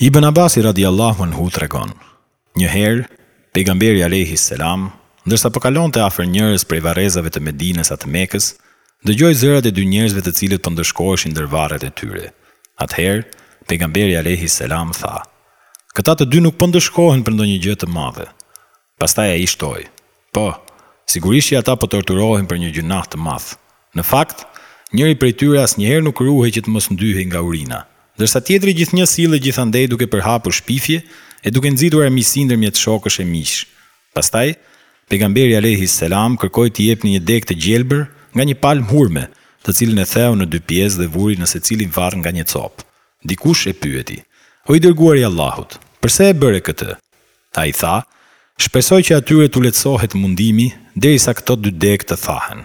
Ibën Abasi radijallahu anhu tregon, Një herë, Pejgamberi alejhi selam, ndërsa po kalonte afër njërës prej varrezave të Medinës a të Mekës, dëgjoi zërat e dy njerëzve të cilët po ndëshkoheshin ndër varret e tyre. Atëherë, Pejgamberi alejhi selam tha, Këta të dy nuk po ndëshkohen për ndonjë gjë të madhe. Pastaj ai shtoi, Po, sigurisht që ata po torturohen për një gjynah të madh. Në fakt, njëri prej tyre asnjëherë nuk ruhej që të mos ndyhej nga urina, ndërsa tjetri gjithnjë sillej gjithandej duke përhapur shpifje e duke nxitur armiqësi ndërmjet shokësh e miqsh. Pastaj, Pejgamberi alejhi selam kërkoi t'i jepnin një degë të gjelbër nga një palmë hurme, të cilën e theu në dy pjesë dhe vuri në secilin varr nga një copë. Dikush e pyeti, O i Dërguari i Allahut, përse e bëre këtë? Ai tha, Shpresoj që atyre t'u lehtësohet mundimi, derisa këto dy degë të thahen.